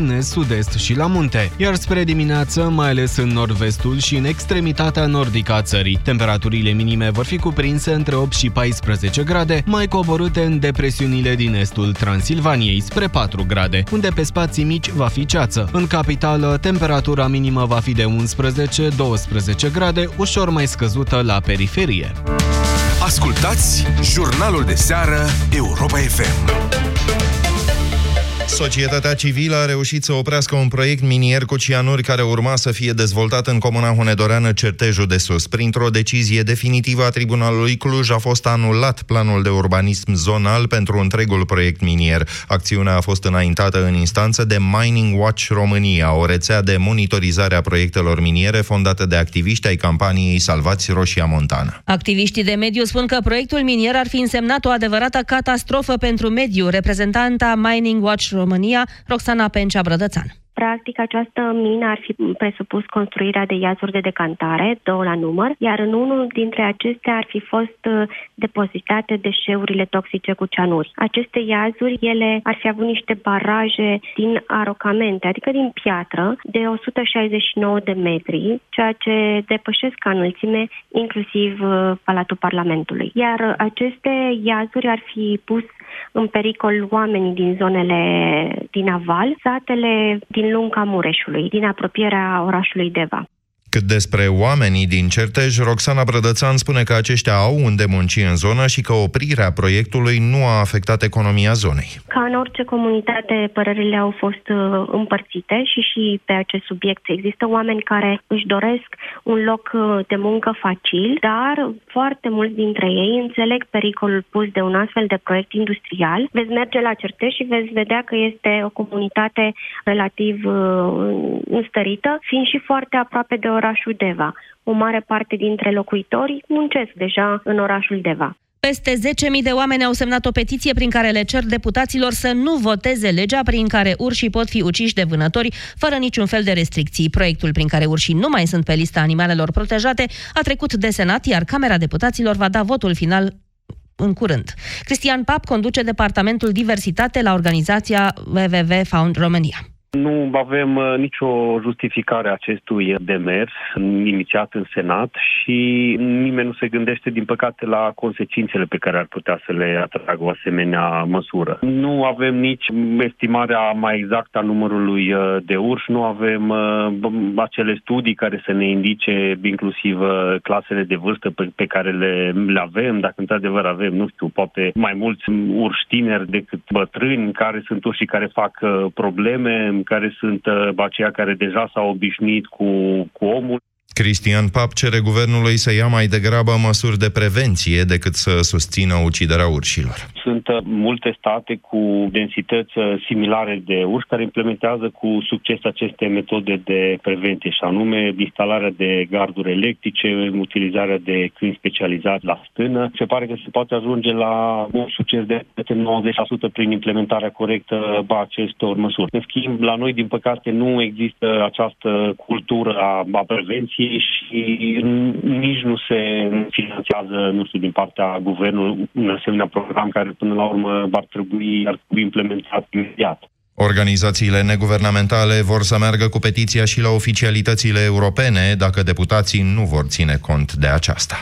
în est, sud-est și la munte, iar spre dimineață, mai ales în nord-vestul și în extremitatea nordică a țării. Temperaturile minime vor fi cuprinse între 8 și 14 grade, mai coborâte în depresiunile din estul Transilvaniei, spre 4 grade, unde pe spații mici va fi ceață. În capitală, temperatura minimă va fi de 11-12 grade, ușor mai scăzută la periferie. Ascultați jurnalul de seară Europa FM. Societatea civilă a reușit să oprească un proiect minier cu cianuri care urma să fie dezvoltat în comuna hunedoreană Certejul de Sus. Printr-o decizie definitivă a Tribunalului Cluj a fost anulat planul de urbanism zonal pentru întregul proiect minier. Acțiunea a fost înaintată în instanță de Mining Watch România, o rețea de monitorizare a proiectelor miniere fondată de activiști ai campaniei Salvați Roșia Montană. Activiștii de mediu spun că proiectul minier ar fi însemnat o adevărată catastrofă pentru mediu. Reprezentanta Mining Watch România România, Roxana Pencea Brădățan. Practic, această mină ar fi presupus construirea de iazuri de decantare, două la număr, iar în unul dintre acestea ar fi fost uh, depozitate deșeurile toxice cu cianuri. Aceste iazuri, ele ar fi avut niște baraje din arocamente, adică din piatră, de 169 de metri, ceea ce depășesc ca înălțime inclusiv uh, Palatul Parlamentului. Iar aceste iazuri ar fi pus în pericol oamenii din zonele din aval, satele din lunga Mureșului, din apropierea orașului Deva. Cât despre oamenii din Certej, Roxana Brădățan spune că aceștia au unde munci în zonă și că oprirea proiectului nu a afectat economia zonei. Ca în orice comunitate, părerile au fost uh, împărțite și și pe acest subiect există oameni care își doresc un loc uh, de muncă facil, dar foarte mulți dintre ei înțeleg pericolul pus de un astfel de proiect industrial. Veți merge la Certej și veți vedea că este o comunitate relativ uh, înstărită, fiind și foarte aproape de orașul Deva. O mare parte dintre locuitori muncesc deja în orașul Deva. Peste 10.000 de oameni au semnat o petiție prin care le cer deputaților să nu voteze legea prin care urșii pot fi uciși de vânători fără niciun fel de restricții. Proiectul prin care urșii nu mai sunt pe lista animalelor protejate a trecut de Senat, iar Camera Deputaților va da votul final în curând. Cristian Pap conduce Departamentul Diversitate la organizația WWW Found România. Nu avem uh, nicio justificare a acestui demers inițiat în Senat și nimeni nu se gândește, din păcate, la consecințele pe care ar putea să le atragă o asemenea măsură. Nu avem nici estimarea mai exactă a numărului uh, de urși, nu avem uh, acele studii care să ne indice inclusiv clasele de vârstă pe, pe care le, le avem, dacă într-adevăr avem, nu știu, poate mai mulți urși tineri decât bătrâni, care sunt urși care fac probleme, care sunt uh, aceia care deja s-au obișnuit cu, cu omul. Cristian Pap cere guvernului să ia mai degrabă măsuri de prevenție decât să susțină uciderea urșilor. Sunt uh, multe state cu densități uh, similare de urși care implementează cu succes aceste metode de prevenție, și anume instalarea de garduri electrice, utilizarea de câini specializați la stână. Se pare că se poate ajunge la un succes de 90% prin implementarea corectă a acestor măsuri. În schimb, la noi, din păcate, nu există această cultură a, a prevenției și nici nu se finanțează, nu știu, din partea guvernului un asemenea program care până la urmă ar trebui, ar trebui implementat imediat. Organizațiile neguvernamentale vor să meargă cu petiția și la oficialitățile europene dacă deputații nu vor ține cont de aceasta.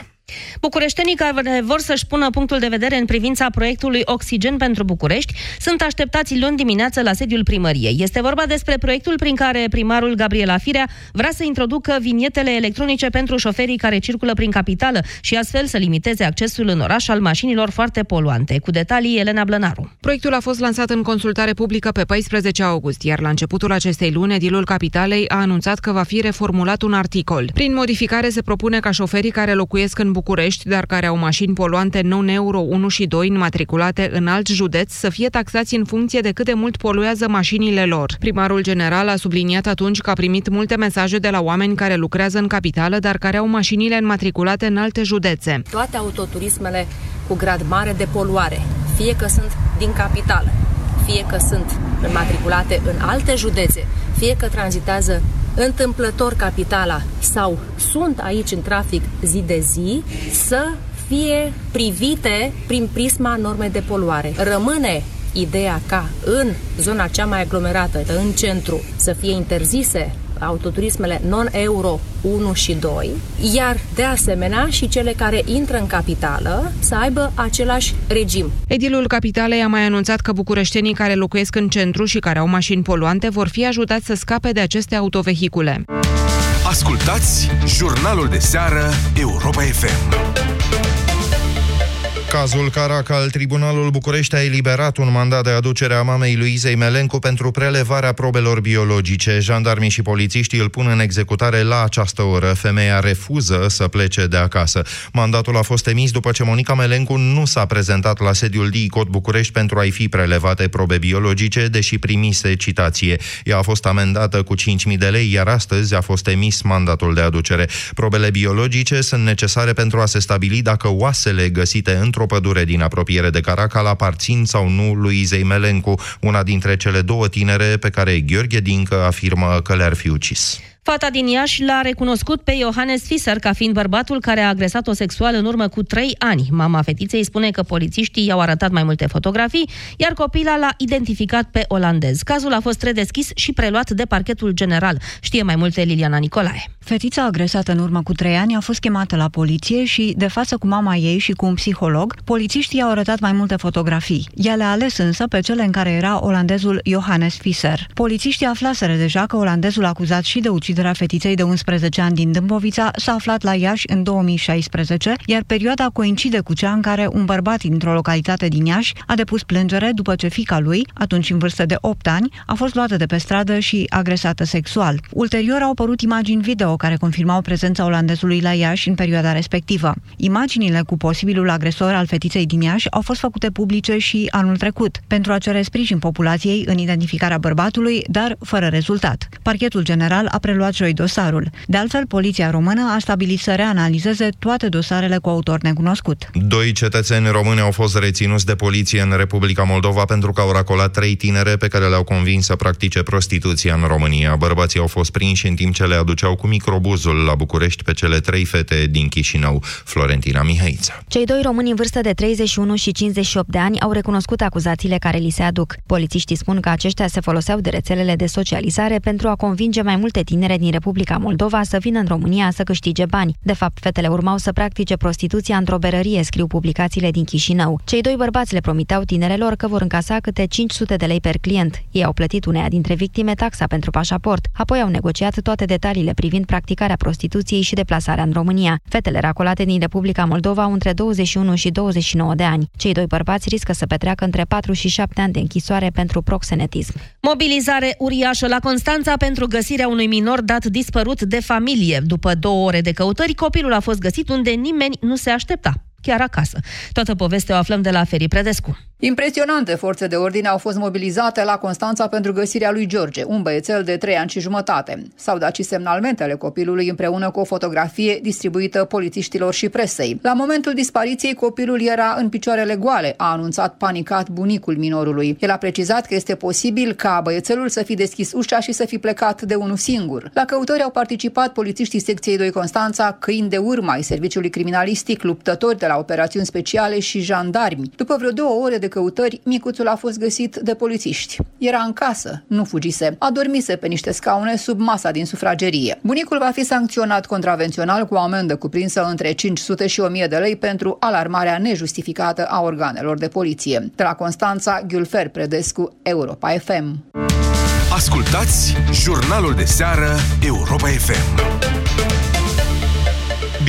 Bucureștenii care vor să-și pună punctul de vedere în privința proiectului Oxigen pentru București sunt așteptați luni dimineață la sediul primăriei. Este vorba despre proiectul prin care primarul Gabriela Firea vrea să introducă vinietele electronice pentru șoferii care circulă prin capitală și astfel să limiteze accesul în oraș al mașinilor foarte poluante. Cu detalii, Elena Blănaru. Proiectul a fost lansat în consultare publică pe 14 august, iar la începutul acestei luni, edilul Capitalei a anunțat că va fi reformulat un articol. Prin modificare se propune ca șoferii care locuiesc în București, dar care au mașini poluante non-euro 1 și 2 înmatriculate în alt județ, să fie taxați în funcție de cât de mult poluează mașinile lor. Primarul general a subliniat atunci că a primit multe mesaje de la oameni care lucrează în capitală, dar care au mașinile înmatriculate în alte județe. Toate autoturismele cu grad mare de poluare, fie că sunt din capitală, fie că sunt înmatriculate în alte județe, fie că tranzitează întâmplător capitala sau sunt aici în trafic zi de zi, să fie privite prin prisma normei de poluare. Rămâne ideea ca în zona cea mai aglomerată, în centru, să fie interzise autoturismele non-euro 1 și 2, iar de asemenea și cele care intră în capitală să aibă același regim. Edilul Capitalei a mai anunțat că bucureștenii care locuiesc în centru și care au mașini poluante vor fi ajutați să scape de aceste autovehicule. Ascultați jurnalul de seară Europa FM. Cazul Caracal, Tribunalul București a eliberat un mandat de aducere a mamei Luizei Melencu pentru prelevarea probelor biologice. Jandarmii și polițiștii îl pun în executare la această oră. Femeia refuză să plece de acasă. Mandatul a fost emis după ce Monica Melencu nu s-a prezentat la sediul DICOT București pentru a-i fi prelevate probe biologice, deși primise citație. Ea a fost amendată cu 5.000 de lei, iar astăzi a fost emis mandatul de aducere. Probele biologice sunt necesare pentru a se stabili dacă oasele găsite într într-o pădure din apropiere de Caracal aparțin sau nu lui Izei Melencu, una dintre cele două tinere pe care Gheorghe Dincă afirmă că le-ar fi ucis. Fata din Iași l-a recunoscut pe Johannes Fischer ca fiind bărbatul care a agresat-o sexual în urmă cu trei ani. Mama fetiței spune că polițiștii i-au arătat mai multe fotografii, iar copila l-a identificat pe olandez. Cazul a fost redeschis și preluat de parchetul general. Știe mai multe Liliana Nicolae. Fetița agresată în urmă cu trei ani a fost chemată la poliție și, de față cu mama ei și cu un psiholog, polițiștii i-au arătat mai multe fotografii. Ea le-a ales însă pe cele în care era olandezul Johannes Fischer. Polițiștii aflaseră deja că olandezul acuzat și de ucidere uciderea fetiței de 11 ani din Dâmbovița s-a aflat la Iași în 2016, iar perioada coincide cu cea în care un bărbat dintr-o localitate din Iași a depus plângere după ce fica lui, atunci în vârstă de 8 ani, a fost luată de pe stradă și agresată sexual. Ulterior au apărut imagini video care confirmau prezența olandezului la Iași în perioada respectivă. Imaginile cu posibilul agresor al fetiței din Iași au fost făcute publice și anul trecut, pentru a cere sprijin populației în identificarea bărbatului, dar fără rezultat. Parchetul general a preluat joi dosarul. De altfel, poliția română a stabilit să reanalizeze toate dosarele cu autor necunoscut. Doi cetățeni români au fost reținuți de poliție în Republica Moldova pentru că au racolat trei tinere pe care le-au convins să practice prostituția în România. Bărbații au fost prinși în timp ce le aduceau cu microbuzul la București pe cele trei fete din Chișinău. Florentina Mihaița. Cei doi români în vârstă de 31 și 58 de ani au recunoscut acuzațiile care li se aduc. Polițiștii spun că aceștia se foloseau de rețelele de socializare pentru a convinge mai multe tinere din Republica Moldova să vină în România să câștige bani. De fapt, fetele urmau să practice prostituția într-o berărie, scriu publicațiile din Chișinău. Cei doi bărbați le promiteau tinerelor că vor încasa câte 500 de lei per client. Ei au plătit uneia dintre victime taxa pentru pașaport, apoi au negociat toate detaliile privind practicarea prostituției și deplasarea în România. Fetele racolate din Republica Moldova au între 21 și 29 de ani. Cei doi bărbați riscă să petreacă între 4 și 7 ani de închisoare pentru proxenetism. Mobilizare uriașă la Constanța pentru găsirea unui minor dat dispărut de familie. După două ore de căutări, copilul a fost găsit unde nimeni nu se aștepta chiar acasă. Toată povestea o aflăm de la Feri Predescu. Impresionante forțe de ordine au fost mobilizate la Constanța pentru găsirea lui George, un băiețel de 3 ani și jumătate. S-au dat și semnalmentele copilului împreună cu o fotografie distribuită polițiștilor și presei. La momentul dispariției, copilul era în picioarele goale, a anunțat panicat bunicul minorului. El a precizat că este posibil ca băiețelul să fi deschis ușa și să fi plecat de unul singur. La căutări au participat polițiștii secției 2 Constanța, câini de urmă ai serviciului criminalistic, luptători de la operațiuni speciale și jandarmi. După vreo două ore de căutări, micuțul a fost găsit de polițiști. Era în casă, nu fugise. Adormise pe niște scaune sub masa din sufragerie. Bunicul va fi sancționat contravențional cu o amendă cuprinsă între 500 și 1000 de lei pentru alarmarea nejustificată a organelor de poliție. De la Constanța, Gülfer Predescu, Europa FM. Ascultați jurnalul de seară Europa FM.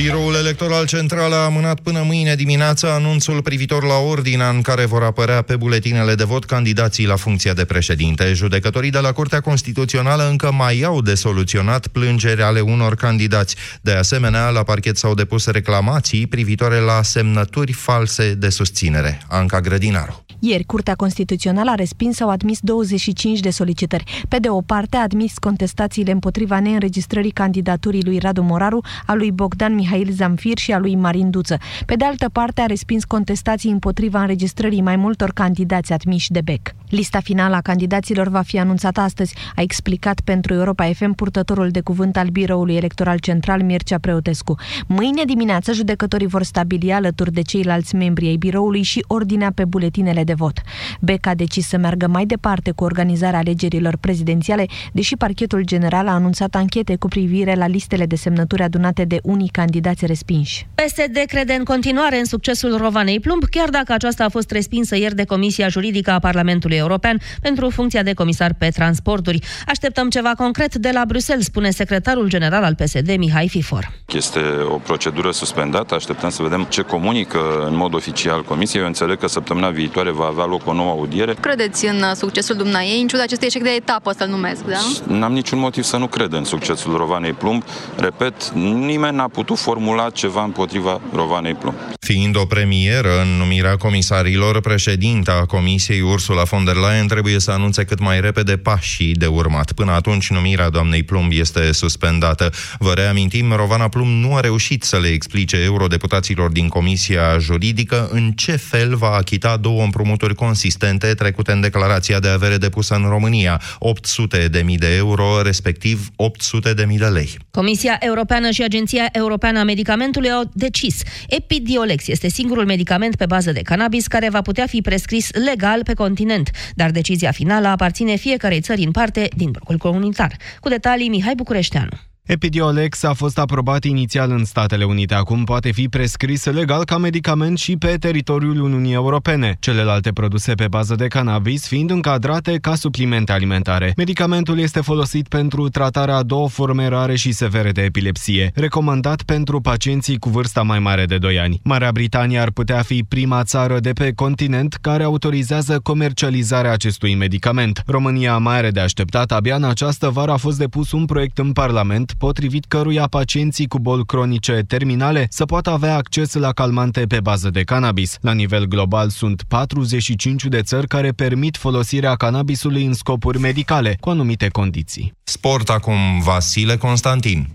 Biroul Electoral Central a amânat până mâine dimineață anunțul privitor la ordinea în care vor apărea pe buletinele de vot candidații la funcția de președinte. Judecătorii de la Curtea Constituțională încă mai au de soluționat plângeri ale unor candidați. De asemenea, la parchet s-au depus reclamații privitoare la semnături false de susținere. Anca Grădinaru. Ieri, Curtea Constituțională a respins sau admis 25 de solicitări. Pe de o parte, a admis contestațiile împotriva neînregistrării candidaturii lui Radu Moraru, a lui Bogdan Mihail Zamfir și a lui Marin Duță. Pe de altă parte, a respins contestații împotriva înregistrării mai multor candidați admiși de BEC. Lista finală a candidaților va fi anunțată astăzi, a explicat pentru Europa FM purtătorul de cuvânt al Biroului Electoral Central Mircea Preotescu. Mâine dimineață, judecătorii vor stabili alături de ceilalți membri ai biroului și ordinea pe buletinele de de vot. Beck a decis să meargă mai departe cu organizarea alegerilor prezidențiale, deși parchetul general a anunțat anchete cu privire la listele de semnături adunate de unii candidați respinși. PSD crede în continuare în succesul Rovanei Plumb, chiar dacă aceasta a fost respinsă ieri de Comisia Juridică a Parlamentului European pentru funcția de comisar pe transporturi. Așteptăm ceva concret de la Bruxelles, spune secretarul general al PSD, Mihai Fifor. Este o procedură suspendată, așteptăm să vedem ce comunică în mod oficial Comisia. Eu înțeleg că săptămâna viitoare va avea loc o nouă audiere. Credeți în succesul dumneai, în ciuda acestui eșec de etapă, să-l numesc, da? N-am niciun motiv să nu cred în succesul Rovanei Plumb. Repet, nimeni n-a putut formula ceva împotriva Rovanei Plumb. Fiind o premieră în numirea comisarilor, președinta Comisiei Ursula von der Leyen trebuie să anunțe cât mai repede pașii de urmat. Până atunci, numirea doamnei Plumb este suspendată. Vă reamintim, Rovana Plumb nu a reușit să le explice eurodeputaților din Comisia Juridică în ce fel va achita două împrumuturi consistente trecute în declarația de avere depusă în România, 800 de mii de euro, respectiv 800 de mii de lei. Comisia Europeană și Agenția Europeană a Medicamentului au decis. Epidiolex este singurul medicament pe bază de cannabis care va putea fi prescris legal pe continent, dar decizia finală aparține fiecarei țări în parte din blocul comunitar. Cu detalii Mihai Bucureșteanu. Epidiolex a fost aprobat inițial în Statele Unite, acum poate fi prescris legal ca medicament și pe teritoriul Uniunii Europene, celelalte produse pe bază de cannabis fiind încadrate ca suplimente alimentare. Medicamentul este folosit pentru tratarea a două forme rare și severe de epilepsie, recomandat pentru pacienții cu vârsta mai mare de 2 ani. Marea Britanie ar putea fi prima țară de pe continent care autorizează comercializarea acestui medicament. România mai are de așteptat, abia în această vară a fost depus un proiect în Parlament potrivit căruia pacienții cu boli cronice terminale să poată avea acces la calmante pe bază de cannabis. La nivel global sunt 45 de țări care permit folosirea cannabisului în scopuri medicale, cu anumite condiții. Sport acum Vasile Constantin.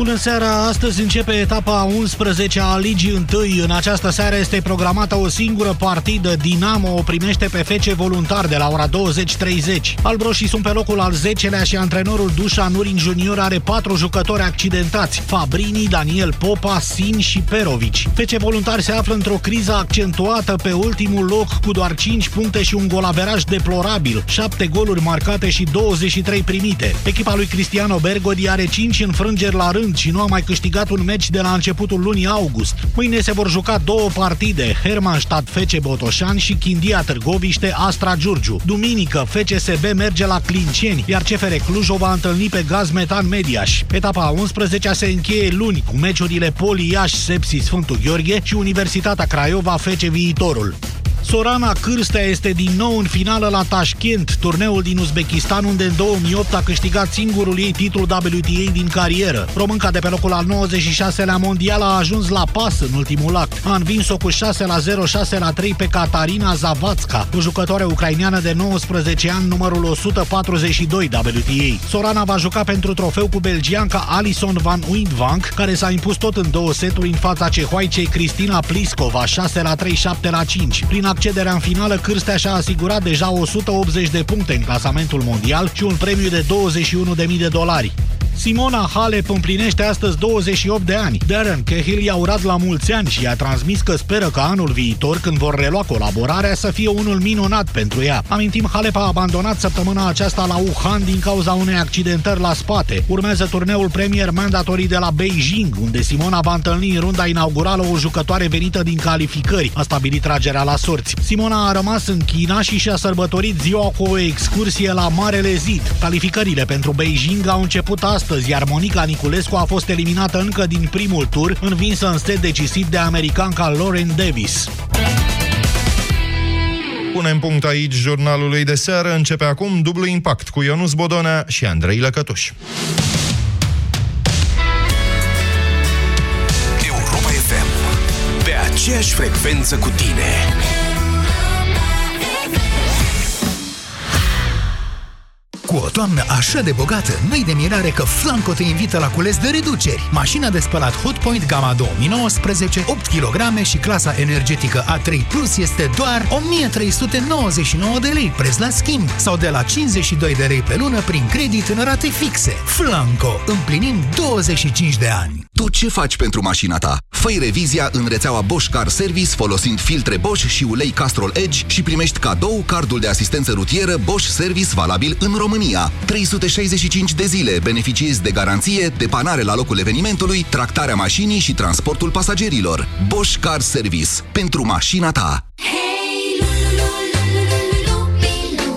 Bună seara! Astăzi începe etapa 11 a Ligii 1. În această seară este programată o singură partidă. Dinamo o primește pe fece voluntar de la ora 20.30. Albroșii sunt pe locul al 10-lea și antrenorul Dușan Nurin Junior are patru jucători accidentați. Fabrini, Daniel Popa, Sin și Perovici. Fece voluntar se află într-o criză accentuată pe ultimul loc cu doar 5 puncte și un golaveraj deplorabil. 7 goluri marcate și 23 primite. Echipa lui Cristiano Bergodi are 5 înfrângeri la rând și nu a mai câștigat un meci de la începutul lunii august. Mâine se vor juca două partide, Hermannstadt Fece Botoșan și Chindia Târgoviște Astra Giurgiu. Duminică, FCSB merge la Clinceni, iar CFR Cluj o va întâlni pe Gaz Metan Mediaș. Etapa 11 se încheie luni cu meciurile Poli Iași Sepsi Sfântul Gheorghe și Universitatea Craiova Fece Viitorul. Sorana Cârstea este din nou în finală la Tashkent, turneul din Uzbekistan, unde în 2008 a câștigat singurul ei titlu WTA din carieră. Românca de pe locul al 96-lea mondial a ajuns la pas în ultimul act. A învins-o cu 6 la 0, 6 la 3 pe Katarina Zavatska, o jucătoare ucraineană de 19 ani, numărul 142 WTA. Sorana va juca pentru trofeu cu belgianca Alison Van Windvank, care s-a impus tot în două seturi în fața cehoaicei Cristina Pliskova, 6 la 3, 7 la 5. Prin accederea în finală, Cârstea și-a asigurat deja 180 de puncte în clasamentul mondial și un premiu de 21.000 de dolari. Simona Halep împlinește astăzi 28 de ani. Darren Cahill i-a urat la mulți ani și i-a transmis că speră că anul viitor, când vor relua colaborarea, să fie unul minunat pentru ea. Amintim, Halep a abandonat săptămâna aceasta la Wuhan din cauza unei accidentări la spate. Urmează turneul Premier Mandatory de la Beijing, unde Simona va întâlni în runda inaugurală o jucătoare venită din calificări. A stabilit tragerea la sorți. Simona a rămas în China și și-a sărbătorit ziua cu o excursie la Marele Zid. Calificările pentru Beijing au început astăzi astăzi, iar Monica Niculescu a fost eliminată încă din primul tur, învinsă în set decisiv de americanca Lauren Davis. Punem punct aici jurnalului de seară. Începe acum dublu impact cu Ionus Bodonea și Andrei Lăcătuș. Europa FM. Pe aceeași frecvență cu tine. Cu o toamnă așa de bogată, nu de mirare că Flanco te invită la cules de reduceri. Mașina de spălat Hotpoint Gamma 2019, 8 kg și clasa energetică A3 Plus este doar 1399 de lei preț la schimb sau de la 52 de lei pe lună prin credit în rate fixe. Flanco, împlinim 25 de ani. Tu ce faci pentru mașina ta? Făi revizia în rețeaua Bosch Car Service folosind filtre Bosch și ulei Castrol Edge și primești cadou cardul de asistență rutieră Bosch Service valabil în România. 365 de zile beneficiezi de garanție, depanare la locul evenimentului, tractarea mașinii și transportul pasagerilor. Bosch Car Service. Pentru mașina ta.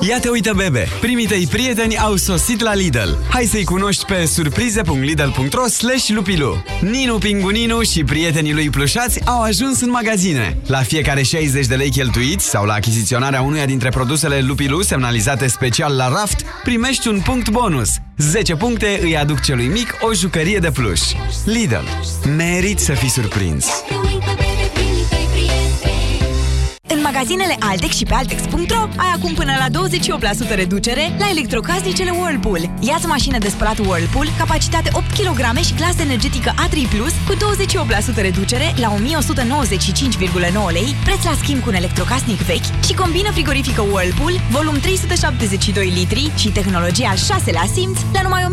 Ia te uită, bebe! Primii tăi prieteni au sosit la Lidl. Hai să-i cunoști pe surprize.lidl.ro slash lupilu. Ninu Pinguninu și prietenii lui plușați au ajuns în magazine. La fiecare 60 de lei cheltuiți sau la achiziționarea unuia dintre produsele Lupilu semnalizate special la raft, primești un punct bonus. 10 puncte îi aduc celui mic o jucărie de pluș. Lidl. Merit să fii surprins. În magazinele Altex și pe Altex.ro ai acum până la 28% reducere la electrocasnicele Whirlpool. Iați mașină de spălat Whirlpool, capacitate 8 kg și clasă energetică A3+, cu 28% reducere la 1195,9 lei, preț la schimb cu un electrocasnic vechi și combină frigorifică Whirlpool, volum 372 litri și tehnologia al 6-lea simț la numai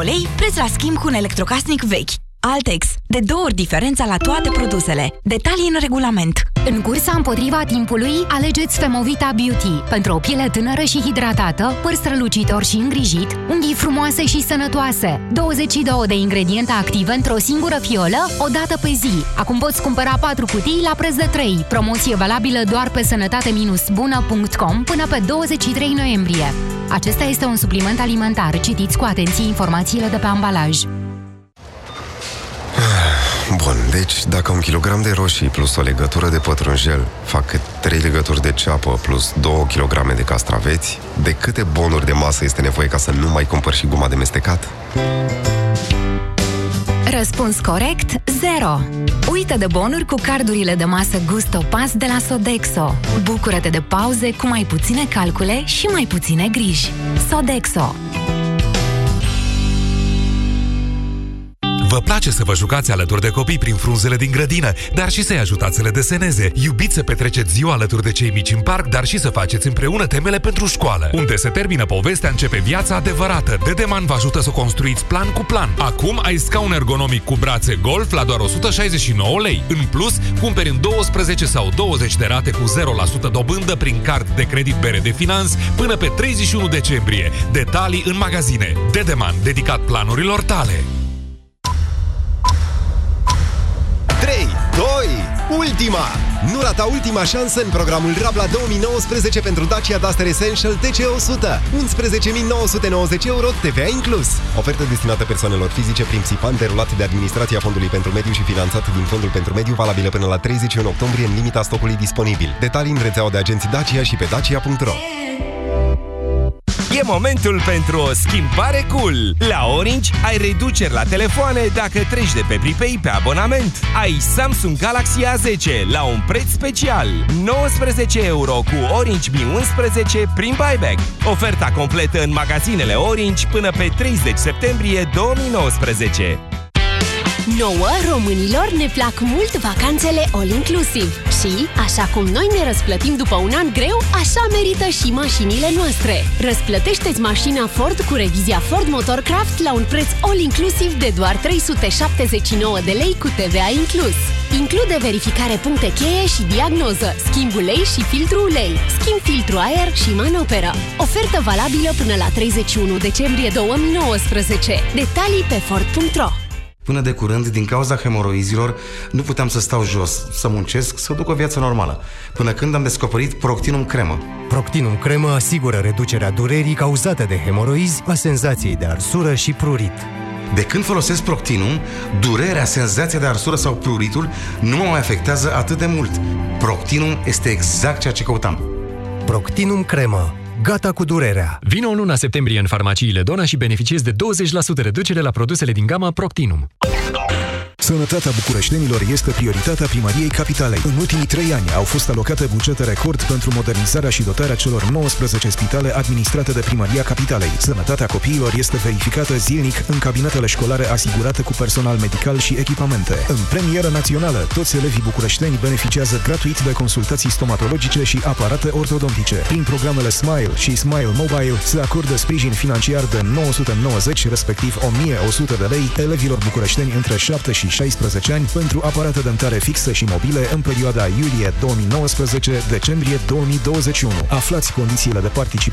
1343,9 lei, preț la schimb cu un electrocasnic vechi. Altex. De două ori diferența la toate produsele. Detalii în regulament. În cursa împotriva timpului, alegeți Femovita Beauty. Pentru o piele tânără și hidratată, păr strălucitor și îngrijit, unghii frumoase și sănătoase. 22 de ingrediente active într-o singură fiolă, o dată pe zi. Acum poți cumpăra 4 cutii la preț de 3. Promoție valabilă doar pe sănătate-bună.com până pe 23 noiembrie. Acesta este un supliment alimentar. Citiți cu atenție informațiile de pe ambalaj. Bun, deci dacă un kilogram de roșii plus o legătură de pătrunjel fac cât 3 legături de ceapă plus 2 kg de castraveți, de câte bonuri de masă este nevoie ca să nu mai cumpăr și guma de mestecat? Răspuns corect 0. Uită de bonuri cu cardurile de masă Gusto Pass de la Sodexo. Bucură-te de pauze cu mai puține calcule și mai puține griji. Sodexo. Vă place să vă jucați alături de copii prin frunzele din grădină, dar și să-i ajutați să le deseneze. Iubiți să petreceți ziua alături de cei mici în parc, dar și să faceți împreună temele pentru școală. Unde se termină povestea, începe viața adevărată. Dedeman vă ajută să construiți plan cu plan. Acum ai scaun ergonomic cu brațe golf la doar 169 lei. În plus, cumperi în 12 sau 20 de rate cu 0% dobândă prin card de credit bere de finanț până pe 31 decembrie. Detalii în magazine. Dedeman, dedicat planurilor tale. Ultima! Nu rata ultima șansă în programul Rabla 2019 pentru Dacia Duster Essential TC100. 11.990 euro TVA inclus. Ofertă destinată persoanelor fizice prin țipan derulat de Administrația Fondului pentru Mediu și finanțat din Fondul pentru Mediu valabilă până la 31 octombrie în limita stocului disponibil. Detalii în rețeaua de agenți Dacia și pe dacia.ro. E momentul pentru o schimbare cool. La Orange ai reduceri la telefoane dacă treci de pe Pripei pe abonament. Ai Samsung Galaxy A10 la un preț special. 19 euro cu Orange Mi 11 prin buyback. Oferta completă în magazinele Orange până pe 30 septembrie 2019. Nouă, românilor, ne plac mult vacanțele all-inclusiv și, așa cum noi ne răsplătim după un an greu, așa merită și mașinile noastre. Răsplătește-ți mașina Ford cu revizia Ford Motorcraft la un preț all-inclusiv de doar 379 de lei cu TVA inclus. Include verificare puncte cheie și diagnoză, schimb ulei și filtru ulei, schimb filtru aer și manoperă. Ofertă valabilă până la 31 decembrie 2019. Detalii pe Ford.ro Până de curând, din cauza hemoroizilor, nu puteam să stau jos, să muncesc, să duc o viață normală. Până când am descoperit Proctinum Cremă. Proctinum Cremă asigură reducerea durerii cauzate de hemoroizi, a senzației de arsură și prurit. De când folosesc Proctinum, durerea, senzația de arsură sau pruritul nu mă mai afectează atât de mult. Proctinum este exact ceea ce căutam. Proctinum Cremă Gata cu durerea! Vino în luna septembrie în farmaciile Dona și beneficiezi de 20% reducere la produsele din gama Proctinum. Sănătatea bucureștenilor este prioritatea primăriei capitalei. În ultimii trei ani au fost alocate bugete record pentru modernizarea și dotarea celor 19 spitale administrate de primăria capitalei. Sănătatea copiilor este verificată zilnic în cabinetele școlare asigurate cu personal medical și echipamente. În premieră națională, toți elevii bucureșteni beneficiază gratuit de consultații stomatologice și aparate ortodontice. Prin programele Smile și Smile Mobile se acordă sprijin financiar de 990, respectiv 1100 de lei elevilor bucureșteni între 7 și 16 ani pentru aparate dentare fixe și mobile în perioada iulie 2019-decembrie 2021. Aflați condițiile de participare